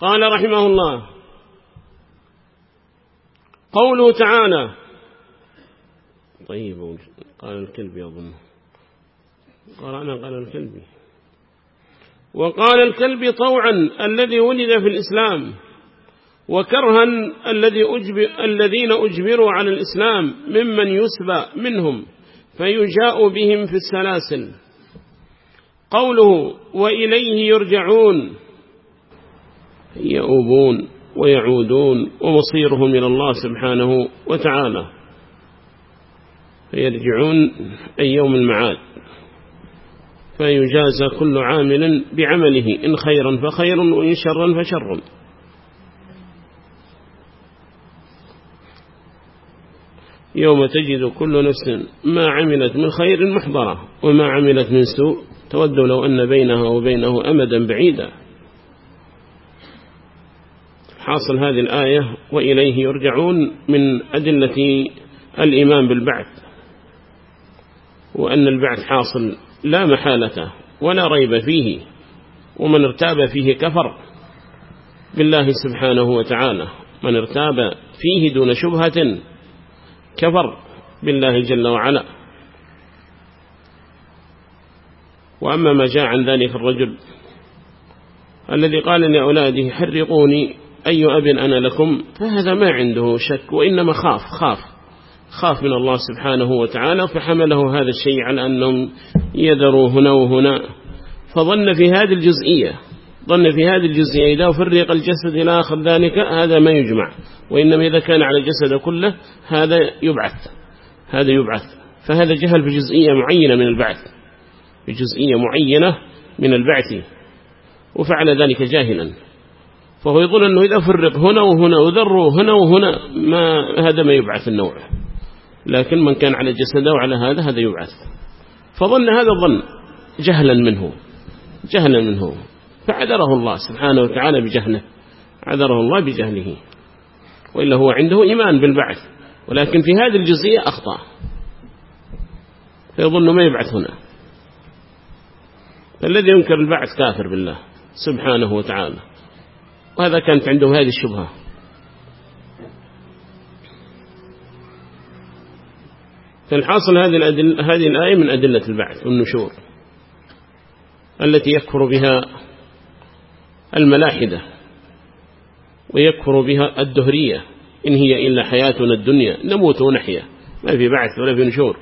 قال رحمه الله قوله تعالى طيب قال الكلب يظن قرأنا قال الكلب. وقال الكلب طوعا الذي ولد في الإسلام وكرها الذي أجب الذين أجبروا على الإسلام ممن يسبى منهم فيجاء بهم في السلاسل. قوله وإليه يرجعون يؤوبون ويعودون ومصيرهم إلى الله سبحانه وتعالى. فيرجعون أي يوم المعاد. فيجازى كل عامل بعمله إن خيرا فخير وإن شرا فشر يوم تجد كل نفس ما عملت من خير محضرة وما عملت من سوء. تودوا لو أن بينها وبينه أمدا بعيدا. حاصل هذه الآية وإليه يرجعون من أدلة الإيمان بالبعث وأن البعث حاصل لا محالة ولا ريب فيه ومن ارتاب فيه كفر بالله سبحانه وتعالى من ارتاب فيه دون شبهة كفر بالله جل وعلا. وأما ما جاء عن ذلك الرجل الذي قال لأولاده حرقوني أي أب أنا لكم؟ فهذا ما عنده شك وإنما خاف خاف خاف من الله سبحانه وتعالى فحمله هذا الشيء على أنهم يذروا هنا وهنا. فظن في هذه الجزئية ظن في هذه الجزئية إذا فرق الجسد إلى آخر ذلك هذا ما يجمع. وإنما إذا كان على الجسد كله هذا يبعث هذا يبعث. فهذا جهل في جزئية معينة من البعث في جزئية معينة من البعث. وفعل ذلك جاهلا. فهو يظن أنه إذا فرق هنا وهنا وذروا هنا وهنا ما هذا ما يبعث النوع. لكن من كان على جسده وعلى هذا هذا يبعث. فظن هذا الظن جهلا منه جهلا منه. فعذره الله سبحانه وتعالى بجهله عذره الله بجهله. وإلا هو عنده إيمان بالبعث ولكن في هذه الجزئية أخطأ. فيظن ما يبعث هنا. فالذي ينكر البعث كافر بالله سبحانه وتعالى. وهذا كانت عنده هذه الشبهة. فالحاصل هذه هذه الآية من أدلة البعث والنشور التي يكفر بها الملاحدة ويكفر بها الدهرية. إن هي إلا حياتنا الدنيا نموت ونحيا. ما في بعث ولا في نشور.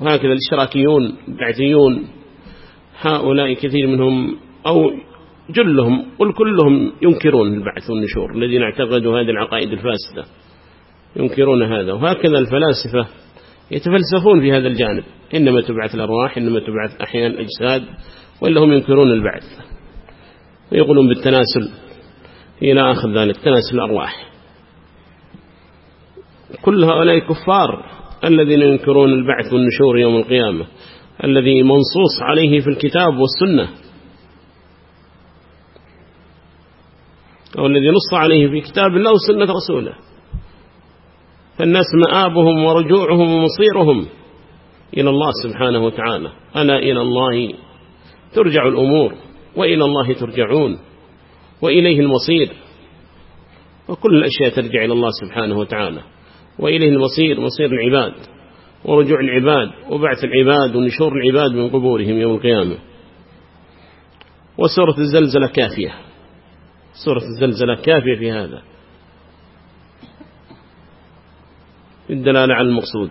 وهكذا الاشتراكيون البعثيون هؤلاء كثير منهم أو جلهم قل كلهم ينكرون البعث والنشور الذين اعتقدوا هذه العقائد الفاسدة ينكرون هذا وهكذا الفلاسفة يتفلسفون في هذا الجانب إنما تبعث الأرواح إنما تبعث أحيان الأجساد وإلا هم ينكرون البعث ويقولون بالتناسل إلى آخر ذلك تناسل الأرواح. كل هؤلاء كفار الذين ينكرون البعث والنشور يوم القيامة الذي منصوص عليه في الكتاب والسنة أو الذي نص عليه في كتاب الله وسنة رسوله. فالناس مآبهم ورجوعهم ومصيرهم إلى الله سبحانه وتعالى. ألا إلى الله ترجع الأمور وإلى الله ترجعون وإليه المصير. وكل الأشياء ترجع إلى الله سبحانه وتعالى. وإليه المصير مصير العباد ورجوع العباد وبعث العباد ونشور العباد من قبورهم يوم القيامة. وسورة الزلزلة كافية. سورة الزلزلة كافية في هذا. الدلالة على المقصود.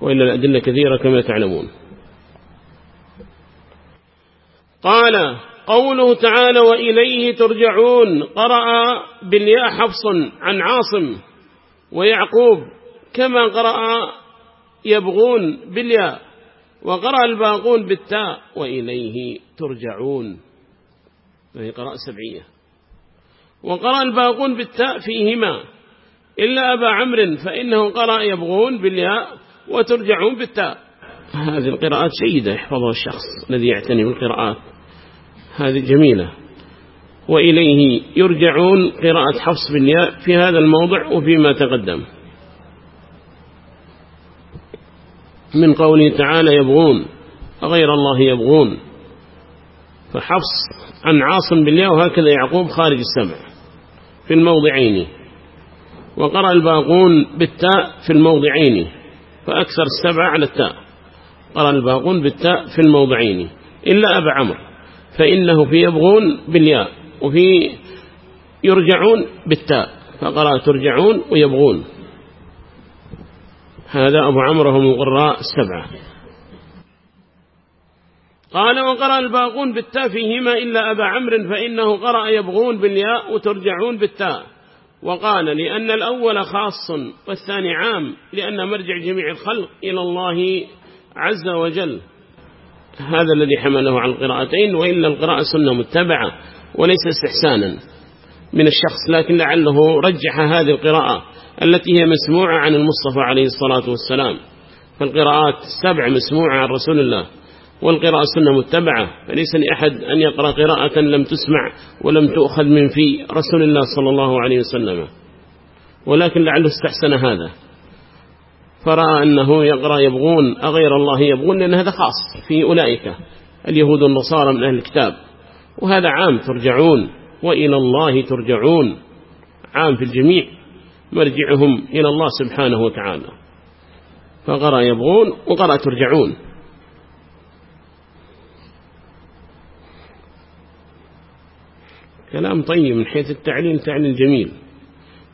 وإلا الأدلة كثيرة كما تعلمون. قال قوله تعالى وإليه ترجعون. قرأ بالياء حفص عن عاصم ويعقوب كما قرأ يبغون بالياء. وقرأ الباقون بالتاء. وإليه ترجعون. وهي قراءة سبعية. وقرأ الباقون بالتاء فيهما. إلا أبا عمرو فإنه قرأ يبغون بالياء وترجعون بالتاء. هذه القراءات جيدة يحفظها الشخص الذي يعتني بالقراءات. هذه جميلة. وإليه يرجعون قراءة حفص بالياء في هذا الموضع وفيما تقدم. من قوله تعالى يبغون غير الله يبغون. فحفص عن عاصم بالياء وهكذا يعقوب خارج السمع في الموضعين. وقرأ الباقون بالتاء في الموضعين فأكثر السبع على التاء. قرأ الباقون بالتاء في الموضعين. إلا أبا عمر فإنه في يبغون بالياء وفي يرجعون بالتاء فقرأ ترجعون ويبغون. هذا أبو عمرو هم القراء السبعة. قال وقرأ الباقون بالتاء فيهما إلا أبا عمرو فإنه قرأ يبغون بالياء وترجعون بالتاء. وقال لأن الأول خاص والثاني عام لأن مرجع جميع الخلق إلى الله عز وجل. هذا الذي حمله على القراءتين وإلا القراءة سنة متبعة وليس استحسانا من الشخص لكن لعله رجح هذه القراءة التي هي مسموعة عن المصطفى عليه الصلاة والسلام. فالقراءات السبع مسموعة عن رسول الله. والقراءة سنة متبعة فليس لأحد أن يقرأ قراءة لم تسمع ولم تؤخذ من في رسول الله صلى الله عليه وسلم. ولكن لعله استحسن هذا. فرأى أنه يقرأ يبغون أغير الله يبغون لأن هذا خاص في أولئك اليهود والنصارى من أهل الكتاب. وهذا عام ترجعون وإلى الله ترجعون عام في الجميع مرجعهم إلى الله سبحانه وتعالى. فقرأ يبغون وقرأ ترجعون. كلام طيب من حيث التعليل تعليل جميل.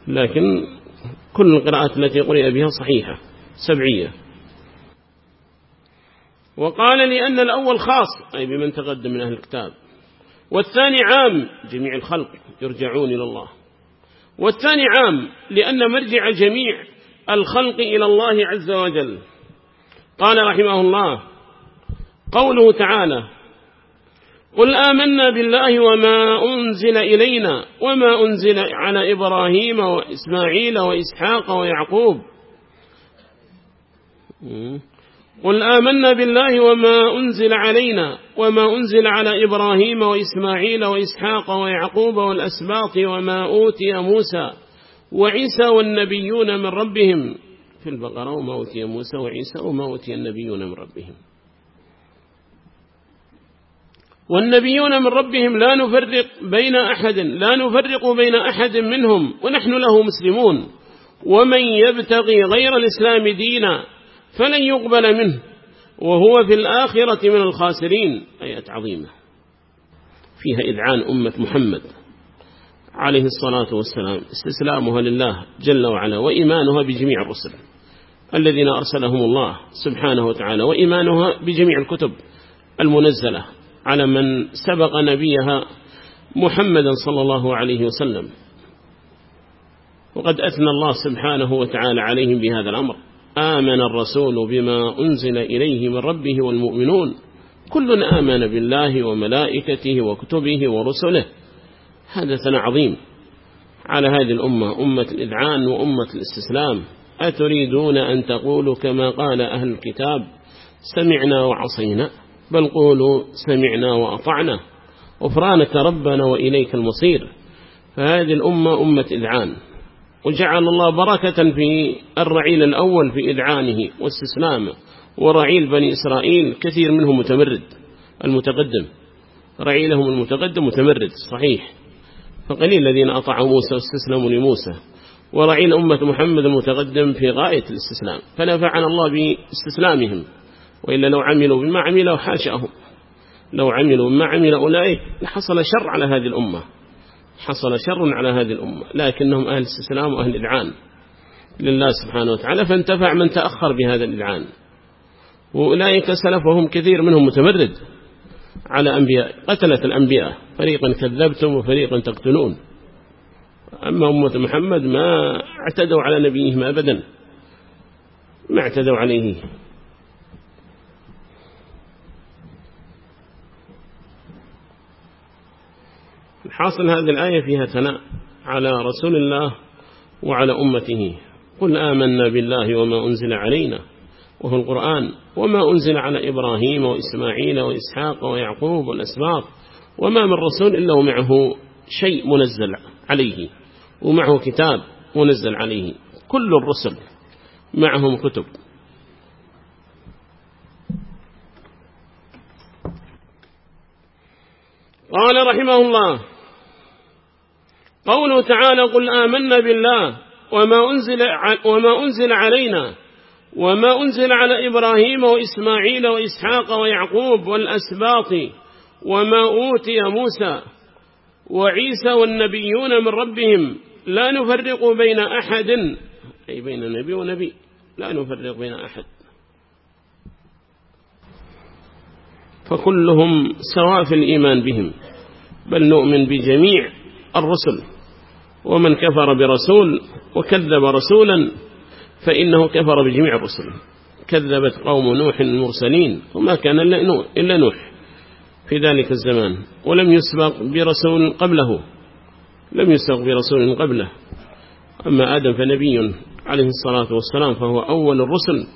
لكن كل القراءات التي قرئ بها صحيحة سبعية. وقال لأن الأول خاص أي بمن تقدم من أهل الكتاب. والثاني عام جميع الخلق يرجعون إلى الله. والثاني عام لأن مرجع جميع الخلق إلى الله عز وجل. قال رحمه الله قوله تعالى قل آمنا بالله وما أنزل إلينا وما أنزل على إبراهيم وإسماعيل وإسحاق ويعقوب. قل آمنا بالله وما أنزل علينا وما أنزل على إبراهيم وإسماعيل وإسحاق ويعقوب والأسباط وما أوتي موسى وعيسى والنبيون من ربهم. في البقرة وما أوتي موسى وعيسى وما أوتي النبيون من ربهم. والنبيون من ربهم لا نفرق بين أحد لا نفرق بين أحد منهم ونحن له مسلمون. ومن يبتغي غير الإسلام دينا فلن يقبل منه وهو في الآخرة من الخاسرين. آيات عظيمة. فيها إذعان أمة محمد. عليه الصلاة والسلام. استسلامها لله جل وعلا وإيمانها بجميع الرسل. الذين أرسلهم الله سبحانه وتعالى وإيمانها بجميع الكتب المنزلة. على من سبق نبيها محمدا صلى الله عليه وسلم. وقد أثنى الله سبحانه وتعالى عليهم بهذا الأمر. آمن الرسول بما أنزل إليه من ربه والمؤمنون. كل آمن بالله وملائكته وكتبه ورسله. هذا ثنى عظيم. على هذه الأمة أمة الإذعان وأمة الاستسلام. أتريدون أن تقولوا كما قال أهل الكتاب سمعنا وعصينا. بل قولوا سمعنا وأطعنا. غفرانك ربنا وإليك المصير. فهذه الأمة أمة إذعان. وجعل الله بركة في الرعيل الأول في إذعانه واستسلامه. ورعيل بني إسرائيل كثير منهم متمرد المتقدم. رعيلهم المتقدم متمرد صحيح. فقليل الذين أطعوا موسى واستسلموا لموسى. ورعيل أمة محمد المتقدم في غاية الاستسلام. فنفعنا الله باستسلامهم. وإلا لو عملوا بما عملوا حاشاهم. لو عملوا بما عمل أولئك لحصل شر على هذه الأمة. حصل شر على هذه الأمة. لكنهم أهل استسلام وأهل إذعان لله سبحانه وتعالى فانتفع من تأخر بهذا الإذعان وأولئك سلفهم كثير منهم متمرد على أنبياء. قتلت الأنبياء. فريقا كذبتم وفريقا تقتلون. أما أمة محمد ما اعتدوا على نبيهم أبدا. ما اعتدوا عليه. حاصل هذه الآية فيها ثناء على رسول الله وعلى أمته. قل آمنا بالله وما أنزل علينا وهو القرآن وما أنزل على إبراهيم وإسماعيل وإسحاق ويعقوب والأسباط وما من رسول إلا ومعه شيء منزل عليه ومعه كتاب منزل عليه. كل الرسل معهم كتب. قال رحمه الله قوله تعالى قل آمنا بالله وما أنزل, وما أنزل علينا وما أنزل على إبراهيم وإسماعيل وإسحاق ويعقوب والأسباط وما أوتي موسى وعيسى والنبيون من ربهم لا نفرق بين أحد. أي بين نبي ونبي. لا نفرق بين أحد. فكلهم سواء في الإيمان بهم. بل نؤمن بجميع الرسل. ومن كفر برسول وكذب رسولا فإنه كفر بجميع الرسل. كذبت قوم نوح المرسلين وما كان إلا نوح في ذلك الزمان. ولم يسبق برسول قبله لم يسبق برسول قبله. أما آدم فنبي عليه الصلاة والسلام فهو أول الرسل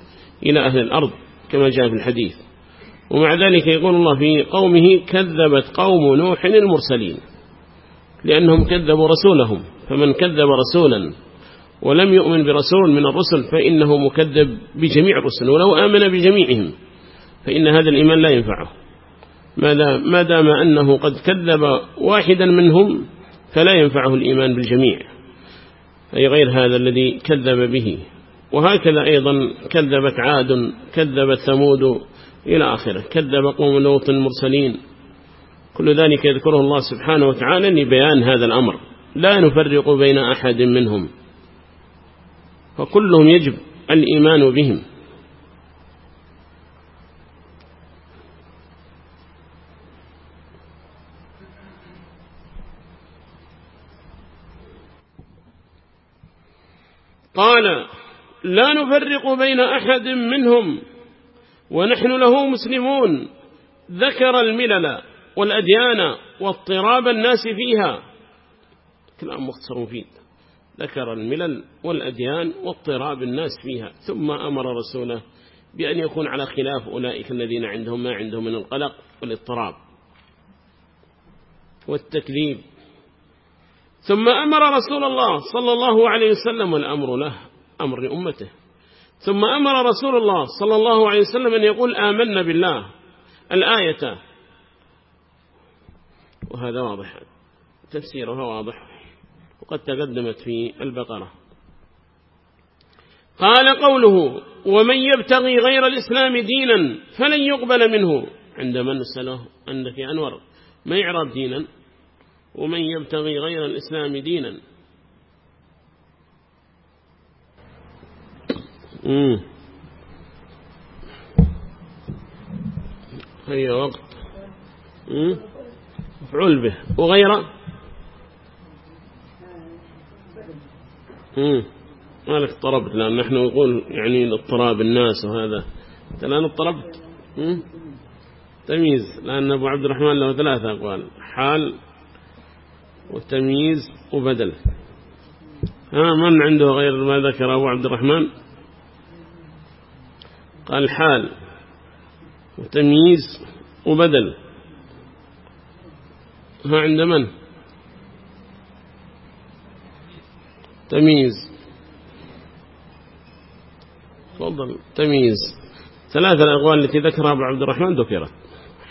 إلى أهل الأرض كما جاء في الحديث. ومع ذلك يقول الله في قومه كذبت قوم نوح المرسلين. لأنهم كذبوا رسولهم فمن كذب رسولا ولم يؤمن برسول من الرسل فإنه مكذب بجميع الرسل ولو آمن بجميعهم فإن هذا الإيمان لا ينفعه. ما دام أنه قد كذب واحدا منهم فلا ينفعه الإيمان بالجميع أي غير هذا الذي كذب به. وهكذا أيضا كذبت عاد كذبت ثمود إلى آخره كذب قوم لوط المرسلين كل ذلك يذكره الله سبحانه وتعالى لبيان هذا الأمر. لا نفرق بين أحد منهم. فكلهم يجب الإيمان بهم. قال لا نفرق بين أحد منهم ونحن له مسلمون. ذكر الملل. والأديان واضطراب الناس فيها. كلام مختصر مفيد ذكر الملل والأديان واضطراب الناس فيها. ثم أمر رسوله بأن يكون على خلاف أولئك الذين عندهم ما عندهم من القلق والاضطراب والتكذيب. ثم أمر رسول الله صلى الله عليه وسلم والأمر له أمر لأمته. ثم أمر رسول الله صلى الله عليه وسلم أن يقول آمنا بالله. الآية وهذا واضح. تفسيرها واضح. وقد تقدمت في البقرة. قال قوله ومن يبتغي غير الإسلام دينا فلن يقبل منه. عندما نسأله عندك أنور. ما يعرف دينا؟ ومن يبتغي غير الإسلام دينا. امم هي وقت مفعول به. وغيره مالك اضطربت لأن نحن نقول يعني اضطراب الناس وهذا. أنت الآن اضطربت. تمييز. لأن أبو عبد الرحمن له ثلاثة أقوال. حال وتمييز وبدل. ها من عنده غير ما ذكر أبو عبد الرحمن؟ قال حال وتمييز وبدل. عند من؟ تمييز. تفضل تمييز. ثلاثة الأقوال التي ذكرها أبو عبد الرحمن ذكرت.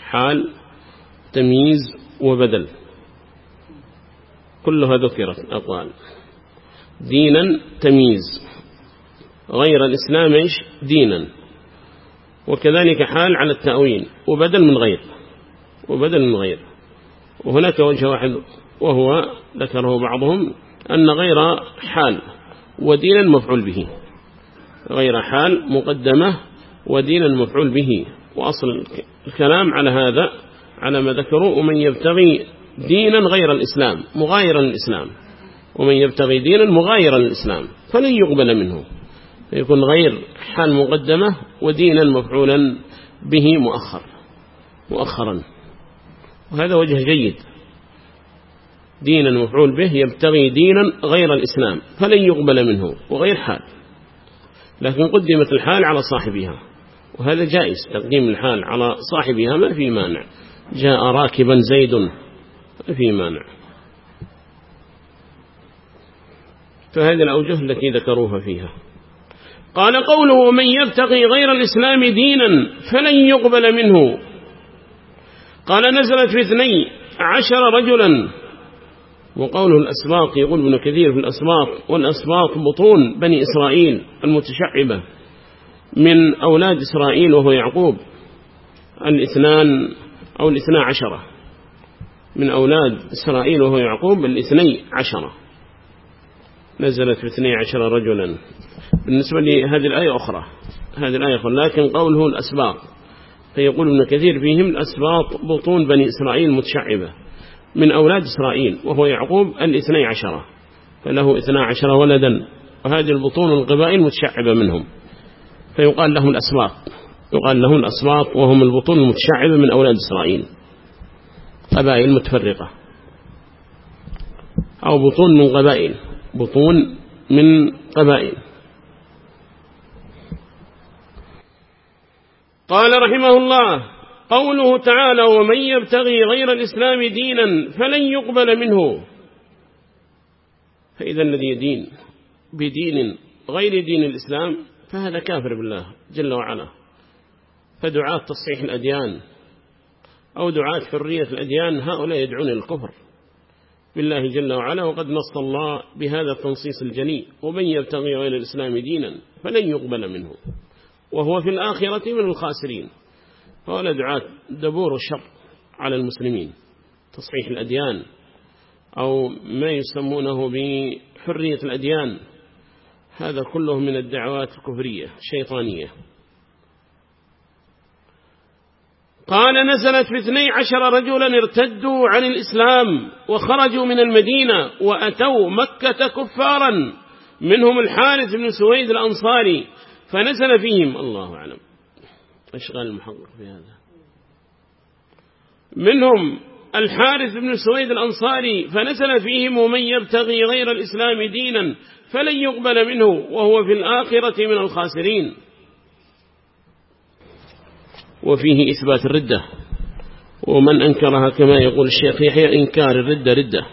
حال تمييز وبدل. كلها ذكرت أقوال دينا تمييز. غير الإسلام إيش؟ دينا. وكذلك حال على التأويل. وبدل من غير. وبدل من غير. وهناك وجه واحد وهو ذكره بعضهم أن غير حال ودينا مفعول به. غير حال مقدمة ودينا مفعول به. وأصل الكلام على هذا على ما ذكروا ومن يبتغي دينا غير الإسلام مغايرا الإسلام. ومن يبتغي دينا مغايرا الإسلام فلن يقبل منه. فيكون غير حال مقدمة ودينا مفعولا به مؤخر مؤخرا. وهذا وجه جيد. دينا مفعول به يبتغي دينا غير الإسلام فلن يقبل منه وغير حال. لكن قدمت الحال على صاحبها وهذا جائز. تقديم الحال على صاحبها ما في مانع. جاء راكبا زيد ما في مانع. فهذه الأوجه التي ذكروها فيها. قال قوله ومن يبتغي غير الإسلام دينا فلن يقبل منه قال نزلت في اثنين عشر رجلا. وقوله الأسباط يقول ابن كثير في الأسباط والأسباط بطون بني إسرائيل المتشعبة من أولاد إسرائيل وهو يعقوب. الاثنان أو الاثنى عشرة من أولاد إسرائيل وهو يعقوب الاثني عشرة نزلت في اثني عشر رجلا. بالنسبة لهذه الآية أخرى هذه الآية أخرى لكن قوله الأسباط فيقول ابن كثير فيهم الأسباط بطون بني إسرائيل متشعبة من أولاد إسرائيل وهو يعقوب الاثني عشرة فله اثنى عشر ولدا وهذه البطون القبائل متشعبة منهم. فيقال لهم الأسباط يقال لهم الأسباط وهم البطون المتشعبة من أولاد إسرائيل قبائل متفرقة أو بطون من قبائل بطون من قبائل. قال رحمه الله قوله تعالى ومن يبتغي غير الإسلام دينا فلن يقبل منه. فإذا الذي يدين بدين غير دين الإسلام فهذا كافر بالله جل وعلا. فدعاة تصحيح الأديان أو دعاة حرية الأديان هؤلاء يدعون الكفر بالله جل وعلا. وقد نص الله بهذا التنصيص الجلي ومن يبتغي غير الإسلام دينا فلن يقبل منه. وهو في الآخرة من الخاسرين. فهؤلاء دعاة دبور الشر على المسلمين. تصحيح الأديان. أو ما يسمونه بحرية الأديان. هذا كله من الدعوات الكفرية الشيطانية. قال نزلت في اثني عشر رجلا ارتدوا عن الإسلام وخرجوا من المدينة وأتوا مكة كفارا. منهم الحارث بن سويد الأنصاري فنزل فيهم الله أعلم. أشغال المحقق في هذا. منهم الحارث بن سويد الأنصاري فنزل فيهم ومن يبتغي غير الإسلام دينا فلن يقبل منه وهو في الآخرة من الخاسرين. وفيه إثبات الردة. ومن أنكرها كما يقول الشيخ يحيى إنكار الردة ردة.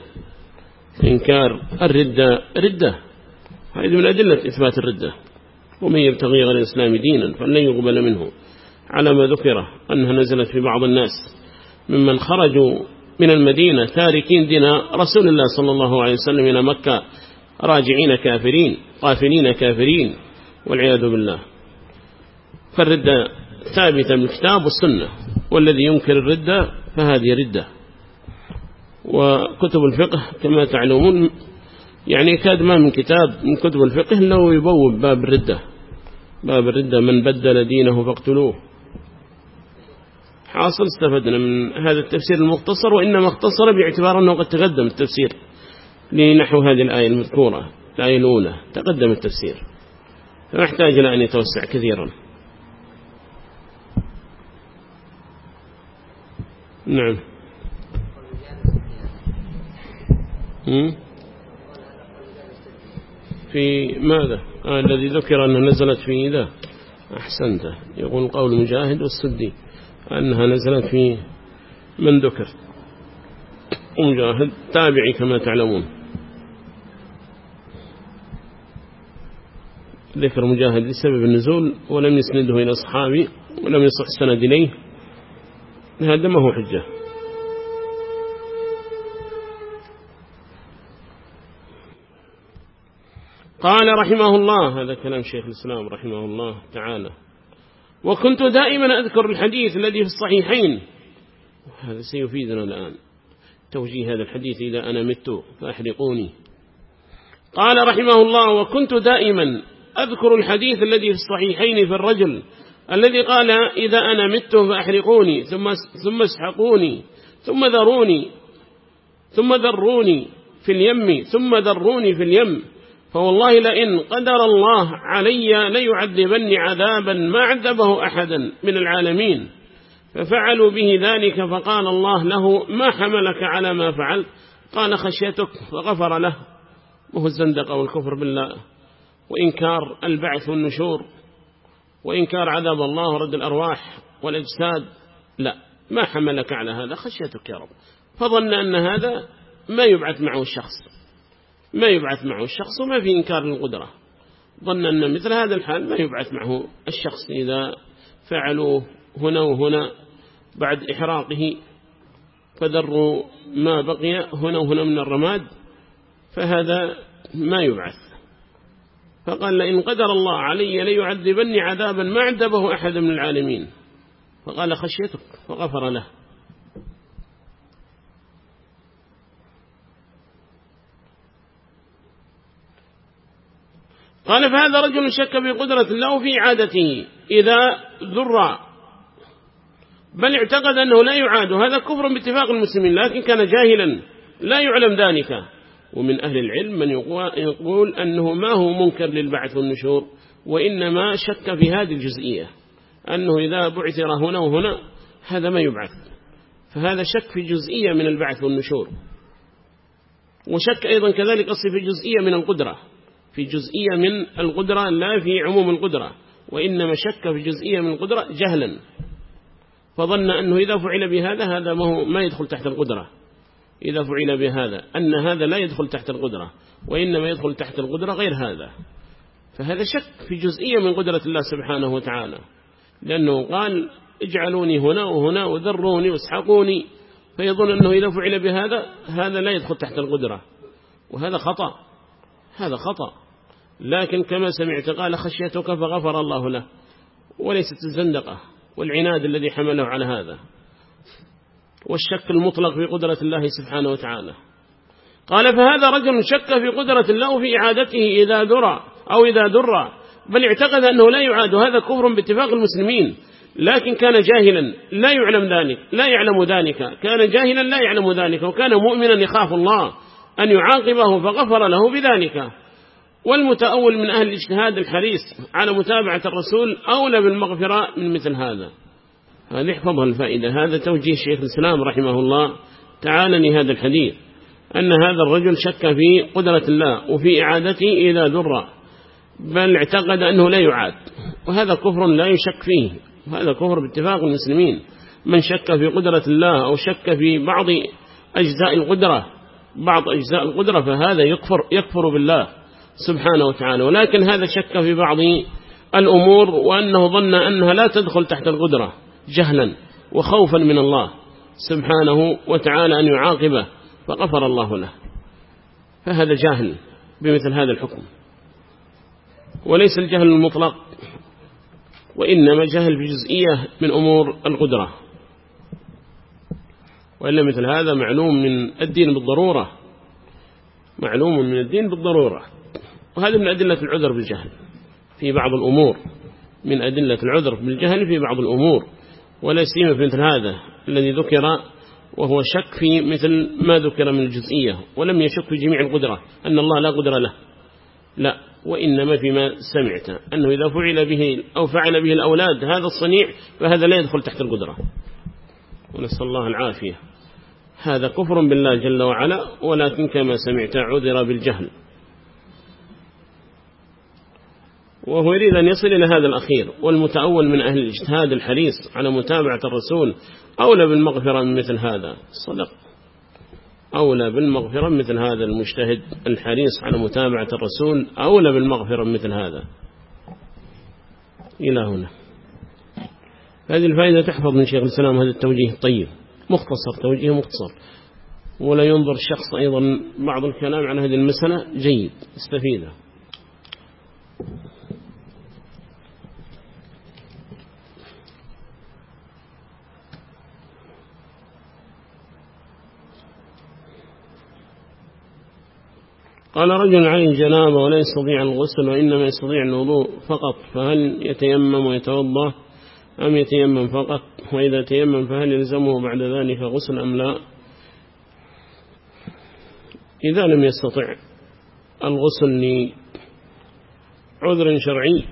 إنكار الردة ردة. هذه من أدلة إثبات الردة. ومن يبتغي غير الإسلام دينا فلن يقبل منه. على ما ذكر أنها نزلت في بعض الناس ممن خرجوا من المدينة تاركين دين رسول الله صلى الله عليه وسلم إلى مكة راجعين كافرين قافلين كافرين والعياذ بالله. فالردة ثابتة من الكتاب والسنة والذي ينكر الردة فهذه ردة. وكتب الفقه كما تعلمون يعني كاد ما من كتاب من كتب الفقه لو يبوب باب الردة. باب الردة من بدل دينه فاقتلوه. حاصل استفدنا من هذا التفسير المختصر وإنما اختصر باعتبار أنه قد تقدم التفسير لنحو هذه الآية المذكورة الآية الأولى تقدم التفسير. فمحتاج إلى أن يتوسع كثيرا. نعم. في ماذا؟ آه الذي ذكر أنه نزلت في ذا أحسنت. يقول قول مجاهد والسدي أنها نزلت في من ذكر. ومجاهد تابعي كما تعلمون. ذكر مجاهد لسبب النزول ولم يسنده إلى أصحابي ولم يصح سند إليه. هذا ما هو حجة. قال رحمه الله هذا كلام شيخ الإسلام رحمه الله تعالى. وكنت دائما أذكر الحديث الذي في الصحيحين. هذا سيفيدنا الآن. توجيه هذا الحديث إذا أنا مت فأحرقوني. قال رحمه الله وكنت دائما أذكر الحديث الذي في الصحيحين في الرجل الذي قال إذا أنا مت فأحرقوني ثم ثم أسحقوني ثم ذروني ثم ذروني في اليم ثم ذروني في اليم. فوالله لئن قدر الله علي ليعذبني عذابا ما عذبه أحدا من العالمين. ففعلوا به ذلك فقال الله له ما حملك على ما فعلت؟ قال خشيتك فغفر له. وهو الزندق والكفر بالله. وإنكار البعث والنشور. وإنكار عذاب الله ورد الأرواح والأجساد. لا ما حملك على هذا خشيتك يا رب. فظن أن هذا ما يبعث معه الشخص. ما يبعث معه الشخص وما في إنكار للقدرة. ظن أن مثل هذا الحال ما يبعث معه الشخص إذا فعلوا هنا وهنا بعد إحراقه فدروا ما بقي هنا وهنا من الرماد فهذا ما يبعث. فقال لئن قدر الله علي ليعذبني عذابا ما عذبه أحد من العالمين. فقال خشيتك فغفر له. قال فهذا رجل شك في قدرة الله في عادته إذا ذر. بل اعتقد أنه لا يعاد هذا كفر باتفاق المسلمين لكن كان جاهلا لا يعلم ذلك. ومن أهل العلم من يقول أنه ما هو منكر للبعث والنشور وإنما شك في هذه الجزئية أنه إذا بعثر هنا وهنا هذا ما يبعث. فهذا شك في جزئية من البعث والنشور. وشك أيضا كذلك أصل في جزئية من القدرة. في جزئية من القدرة لا في عموم القدرة. وإنما شك في جزئية من القدرة جهلا. فظن أنه إذا فعل بهذا هذا ما, هو ما يدخل تحت القدرة. إذا فعل بهذا أن هذا لا يدخل تحت القدرة. وإنما يدخل تحت القدرة غير هذا. فهذا شك في جزئية من قدرة الله سبحانه وتعالى. لأنه قال اجعلوني هنا وهنا وذروني واسحقوني. فيظن أنه إذا فعل بهذا هذا لا يدخل تحت القدرة. وهذا خطأ. هذا خطأ. لكن كما سمعت قال خشيتك فغفر الله له. وليست الزندقة والعناد الذي حمله على هذا. والشك المطلق في قدرة الله سبحانه وتعالى. قال فهذا رجل شك في قدرة الله في إعادته إذا درى أو إذا درى بل اعتقد أنه لا يعاد هذا كفر باتفاق المسلمين. لكن كان جاهلا لا يعلم ذلك لا يعلم ذلك. كان جاهلا لا يعلم ذلك وكان مؤمنا يخاف الله. أن يعاقبه فغفر له بذلك. والمتأول من أهل الاجتهاد الحريص على متابعة الرسول أولى بالمغفرة من مثل هذا. هذه احفظها الفائدة. هذا توجيه شيخ الإسلام رحمه الله تعالى لهذا الحديث أن هذا الرجل شك في قدرة الله وفي إعادته إذا ذر بل اعتقد أنه لا يعاد. وهذا كفر لا يشك فيه. وهذا كفر باتفاق المسلمين. من شك في قدرة الله أو شك في بعض أجزاء القدرة بعض أجزاء القدرة فهذا يكفر, يكفر بالله سبحانه وتعالى. ولكن هذا شك في بعض الأمور وأنه ظن أنها لا تدخل تحت القدرة جهلا وخوفا من الله سبحانه وتعالى أن يعاقبه فغفر الله له. فهذا جاهل بمثل هذا الحكم. وليس الجهل المطلق وإنما جهل بجزئية من أمور القدرة. وإلا مثل هذا معلوم من الدين بالضرورة. معلوم من الدين بالضرورة. وهذا من أدلة العذر بالجهل في بعض الأمور. من أدلة العذر بالجهل في بعض الأمور. ولا سيما في مثل هذا الذي ذكر وهو شك في مثل ما ذكر من الجزئية. ولم يشك في جميع القدرة. أن الله لا قدر له. لا. وإنما فيما سمعت. أنه إذا فعل به أو فعل به الأولاد هذا الصنيع فهذا لا يدخل تحت القدرة. ونسأل الله العافية. هذا كفر بالله جل وعلا ولكن كما سمعت عذر بالجهل. وهو يريد أن يصل إلى هذا الأخير والمتأول من أهل الاجتهاد الحريص على متابعة الرسول أولى بالمغفرة من مثل هذا. صدق. أولى بالمغفرة مثل هذا المجتهد الحريص على متابعة الرسول أولى بالمغفرة مثل هذا. إلى هنا. هذه الفائدة تحفظ من شيخ الإسلام هذا التوجيه الطيب. مختصر توجيه مختصر. ولا ينظر الشخص أيضا بعض الكلام عن هذه المسألة جيد استفيده. قال رجل عليه جنابة ولا يستطيع الغسل وإنما يستطيع الوضوء فقط فهل يتيمم ويتوضى أم يتيمم فقط؟ وإذا تيمم فهل يلزمه بعد ذلك غسل أم لا؟ إذا لم يستطع الغسل لعذر شرعي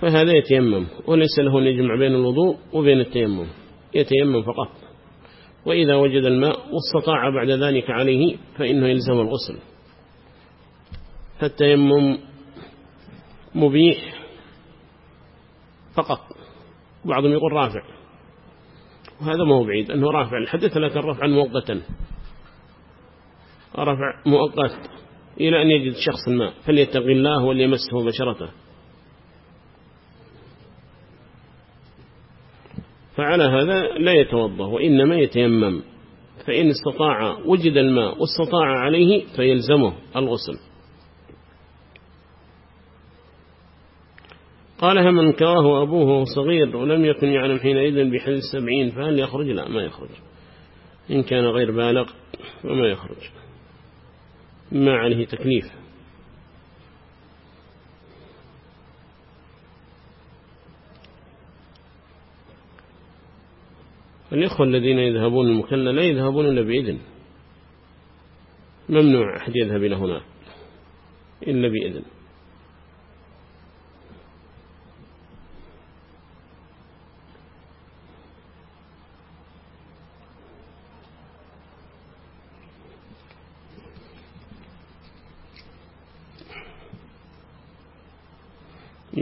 فهذا يتيمم وليس له أن يجمع بين الوضوء وبين التيمم يتيمم فقط. وإذا وجد الماء واستطاع بعد ذلك عليه فإنه يلزم الغسل. فالتيمم مبيح. فقط. بعضهم يقول رافع. وهذا ما هو بعيد أنه رافع. الحدث لكن رفعا مؤقتا. رفع مؤقت إلى أن يجد شخص الماء فليتق الله وليمسه بشرته فعلى هذا لا يتوضأ وإنما يتيمم. فإن استطاع وجد الماء واستطاع عليه فيلزمه الغسل. قالها من كواه أبوه صغير ولم يكن يعلم حينئذ بحد السبعين فهل يخرج؟ لا ما يخرج. إن كان غير بالغ فما يخرج. ما عليه تكليف. الإخوة الذين يذهبون المكلا لا يذهبون إلا بإذن. ممنوع أحد يذهب إلى هناك إلا بإذن.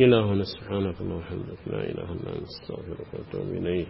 إلهنا سبحانك اللهم وبحمدك لا إله إلا أنت أستغفرك وأتوب إليك.